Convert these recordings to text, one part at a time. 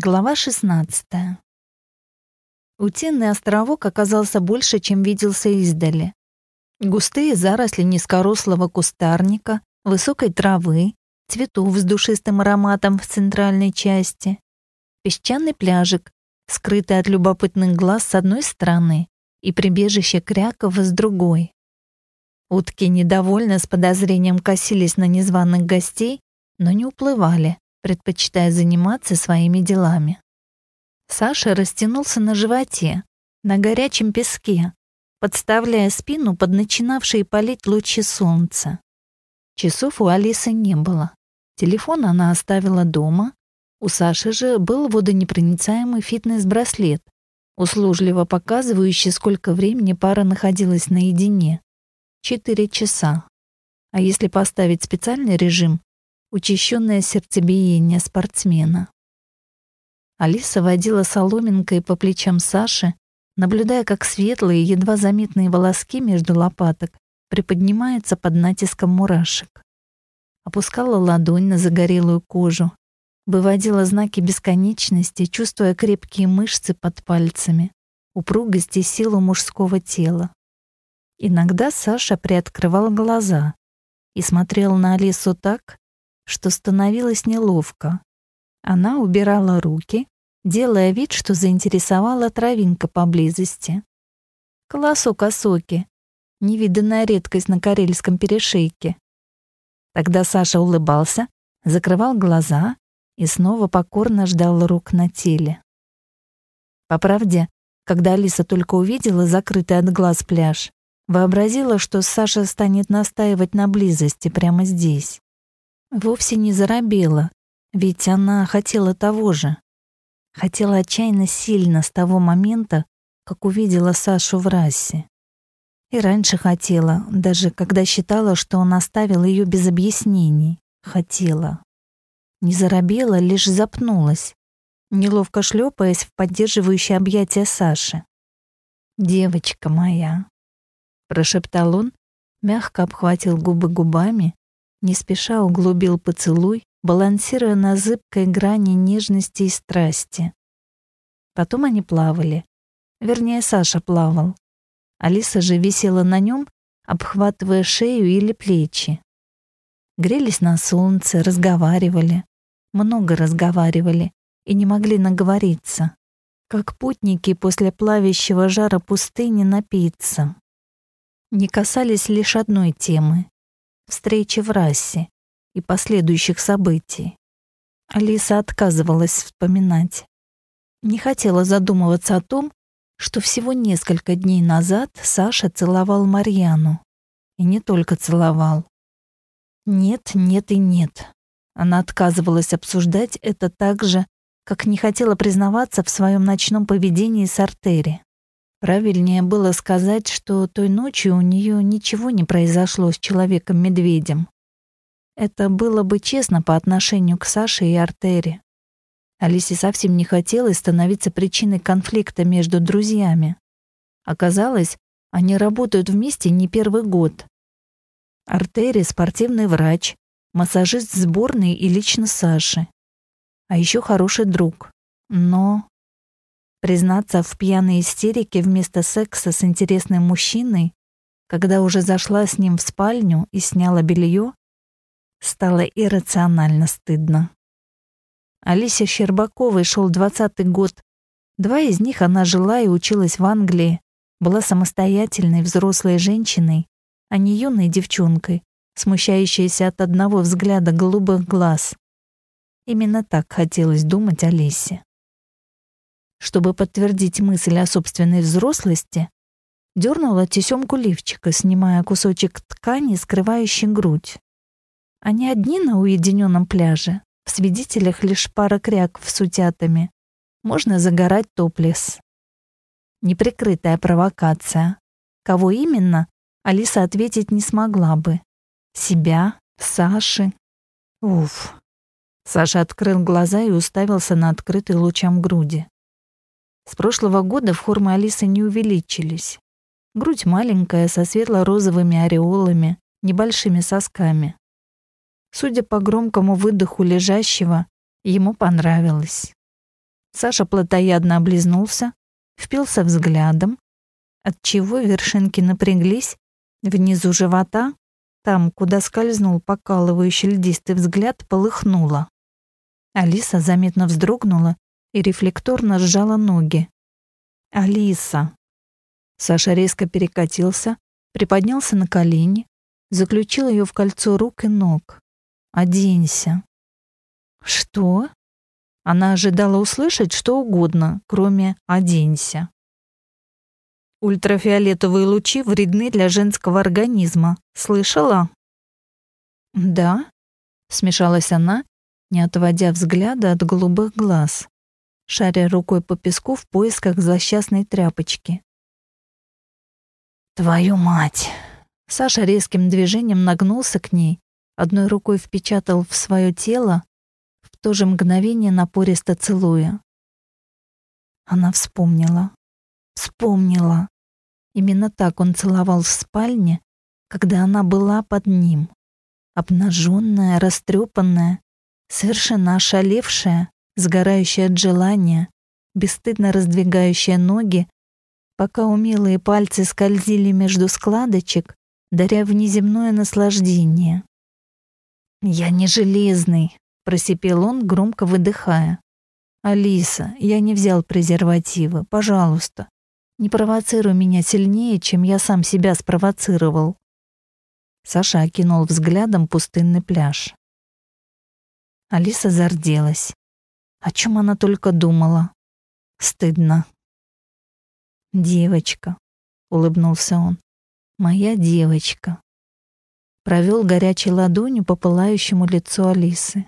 Глава 16. Утиный островок оказался больше, чем виделся издали. Густые заросли низкорослого кустарника, высокой травы, цветов с душистым ароматом в центральной части, песчаный пляжик, скрытый от любопытных глаз с одной стороны и прибежище Крякова с другой. Утки недовольно с подозрением косились на незваных гостей, но не уплывали, предпочитая заниматься своими делами. Саша растянулся на животе, на горячем песке, подставляя спину под начинавшие палить лучи солнца. Часов у Алисы не было. Телефон она оставила дома. У Саши же был водонепроницаемый фитнес-браслет, услужливо показывающий, сколько времени пара находилась наедине. Четыре часа. А если поставить специальный режим, учащенное сердцебиение спортсмена. Алиса водила соломинкой по плечам Саши, наблюдая, как светлые, едва заметные волоски между лопаток приподнимаются под натиском мурашек. Опускала ладонь на загорелую кожу, выводила знаки бесконечности, чувствуя крепкие мышцы под пальцами, упругость и силу мужского тела. Иногда Саша приоткрывал глаза и смотрел на Алису так, что становилось неловко. Она убирала руки, делая вид, что заинтересовала травинка поблизости. Колосок осоки, невиданная редкость на карельском перешейке. Тогда Саша улыбался, закрывал глаза и снова покорно ждал рук на теле. По правде, когда Алиса только увидела закрытый от глаз пляж, вообразила, что Саша станет настаивать на близости прямо здесь. Вовсе не заробела, ведь она хотела того же. Хотела отчаянно сильно с того момента, как увидела Сашу в расе. И раньше хотела, даже когда считала, что он оставил ее без объяснений. Хотела. Не заробела, лишь запнулась, неловко шлепаясь в поддерживающее объятие Саши. «Девочка моя», — прошептал он, мягко обхватил губы губами не спеша углубил поцелуй, балансируя на зыбкой грани нежности и страсти. Потом они плавали. Вернее, Саша плавал. Алиса же висела на нем, обхватывая шею или плечи. Грелись на солнце, разговаривали. Много разговаривали и не могли наговориться. Как путники после плавящего жара пустыни напиться. Не касались лишь одной темы встречи в расе и последующих событий. Алиса отказывалась вспоминать. Не хотела задумываться о том, что всего несколько дней назад Саша целовал Марьяну. И не только целовал. Нет, нет и нет. Она отказывалась обсуждать это так же, как не хотела признаваться в своем ночном поведении с Артери. Правильнее было сказать, что той ночью у нее ничего не произошло с человеком-медведем. Это было бы честно по отношению к Саше и Артере. Алисе совсем не хотелось становиться причиной конфликта между друзьями. Оказалось, они работают вместе не первый год. Артери — спортивный врач, массажист сборной и лично Саши. А еще хороший друг. Но Признаться в пьяной истерике вместо секса с интересным мужчиной, когда уже зашла с ним в спальню и сняла белье, стало иррационально стыдно. Алисе Щербаковой шел двадцатый год. Два из них она жила и училась в Англии, была самостоятельной взрослой женщиной, а не юной девчонкой, смущающейся от одного взгляда голубых глаз. Именно так хотелось думать Алисе чтобы подтвердить мысль о собственной взрослости, дернула тесемку лифчика, снимая кусочек ткани, скрывающий грудь. Они одни на уединенном пляже, в свидетелях лишь пара кряков с утятами. Можно загорать топлес. Неприкрытая провокация. Кого именно, Алиса ответить не смогла бы. Себя, Саши. Уф. Саша открыл глаза и уставился на открытый лучам груди. С прошлого года формы Алисы не увеличились. Грудь маленькая, со светло-розовыми ореолами, небольшими сосками. Судя по громкому выдоху лежащего, ему понравилось. Саша плотоядно облизнулся, впился взглядом, отчего вершинки напряглись, внизу живота, там, куда скользнул покалывающий льдистый взгляд, полыхнуло. Алиса заметно вздрогнула и рефлекторно сжала ноги. «Алиса!» Саша резко перекатился, приподнялся на колени, заключил ее в кольцо рук и ног. «Оденься». «Что?» Она ожидала услышать что угодно, кроме «оденься». Ультрафиолетовые лучи вредны для женского организма. Слышала? Да, смешалась она, не отводя взгляда от голубых глаз, шаря рукой по песку в поисках злосчастной тряпочки. Твою мать! Саша резким движением нагнулся к ней, одной рукой впечатал в свое тело, в то же мгновение напористо целуя. Она вспомнила. Вспомнила. Именно так он целовал в спальне, когда она была под ним. Обнаженная, растрепанная, совершенно ошалевшая, сгорающая от желания, бесстыдно раздвигающая ноги, пока умелые пальцы скользили между складочек, даря внеземное наслаждение. «Я не железный», — просипел он, громко выдыхая. «Алиса, я не взял презервативы, пожалуйста. Не провоцируй меня сильнее, чем я сам себя спровоцировал». Саша окинул взглядом пустынный пляж. Алиса зарделась. О чем она только думала. Стыдно. «Девочка», — улыбнулся он, — «моя девочка». Провел горячей ладонью по пылающему лицу Алисы.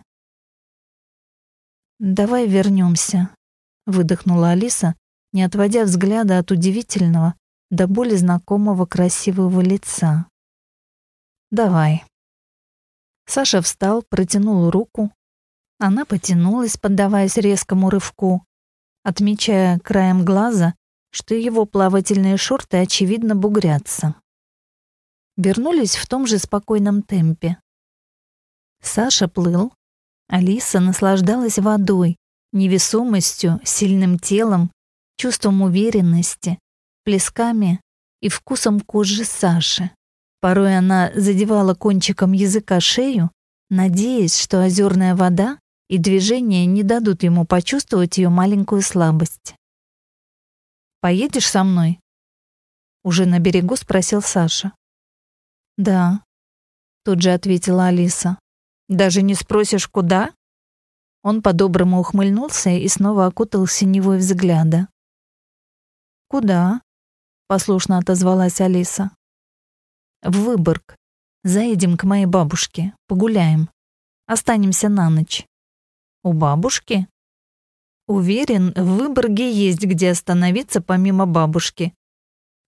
«Давай вернемся», — выдохнула Алиса, не отводя взгляда от удивительного, до боли знакомого красивого лица. «Давай». Саша встал, протянул руку. Она потянулась, поддаваясь резкому рывку, отмечая краем глаза, что его плавательные шорты очевидно бугрятся. Вернулись в том же спокойном темпе. Саша плыл, Алиса наслаждалась водой, невесомостью, сильным телом чувством уверенности, плесками и вкусом кожи Саши. Порой она задевала кончиком языка шею, надеясь, что озерная вода и движение не дадут ему почувствовать ее маленькую слабость. «Поедешь со мной?» Уже на берегу спросил Саша. «Да», — тут же ответила Алиса. «Даже не спросишь, куда?» Он по-доброму ухмыльнулся и снова окутал синевой взгляда. «Куда?» — послушно отозвалась Алиса. «В Выборг. Заедем к моей бабушке, погуляем. Останемся на ночь». «У бабушки?» «Уверен, в Выборге есть где остановиться помимо бабушки».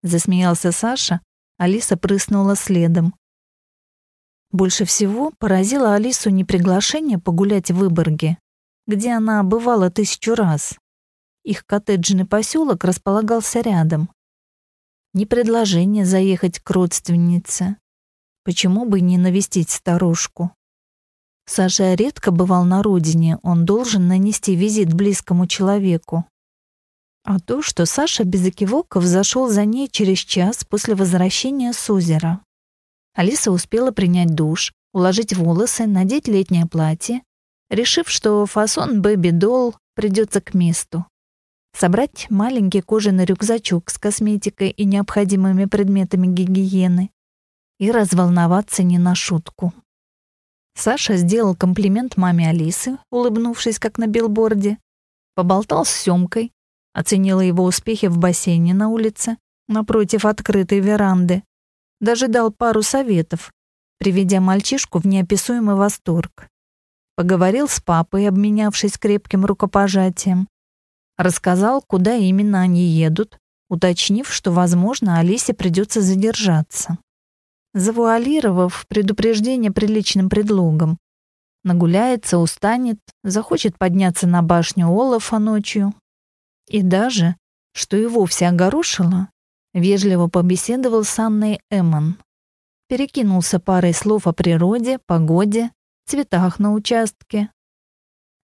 Засмеялся Саша, Алиса прыснула следом. Больше всего поразило Алису не приглашение погулять в Выборге, где она бывала тысячу раз, их коттеджный поселок располагался рядом. Не предложение заехать к родственнице. Почему бы не навестить старушку? Саша редко бывал на родине, он должен нанести визит близкому человеку. А то, что Саша без экивоков зашел за ней через час после возвращения с озера. Алиса успела принять душ, уложить волосы, надеть летнее платье, решив, что фасон бэби-долл придется к месту собрать маленький кожаный рюкзачок с косметикой и необходимыми предметами гигиены и разволноваться не на шутку. Саша сделал комплимент маме Алисы, улыбнувшись как на билборде, поболтал с Сёмкой, оценила его успехи в бассейне на улице, напротив открытой веранды, даже дал пару советов, приведя мальчишку в неописуемый восторг. Поговорил с папой, обменявшись крепким рукопожатием, Рассказал, куда именно они едут, уточнив, что, возможно, Алисе придется задержаться. Завуалировав предупреждение приличным предлогом. Нагуляется, устанет, захочет подняться на башню Олафа ночью. И даже, что и вовсе огорошило, вежливо побеседовал с Анной Эммон. Перекинулся парой слов о природе, погоде, цветах на участке.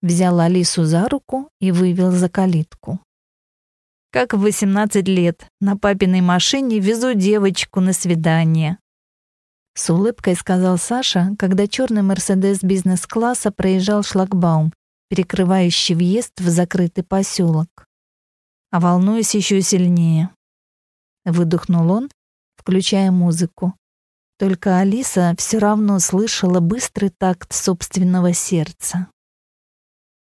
взял Алису за руку и вывел за калитку. Как в 18 лет на папиной машине везу девочку на свидание. С улыбкой сказал Саша, когда черный Мерседес бизнес-класса проезжал шлагбаум, перекрывающий въезд в закрытый поселок. А волнуюсь еще сильнее. Выдохнул он, включая музыку. Только Алиса все равно слышала быстрый такт собственного сердца.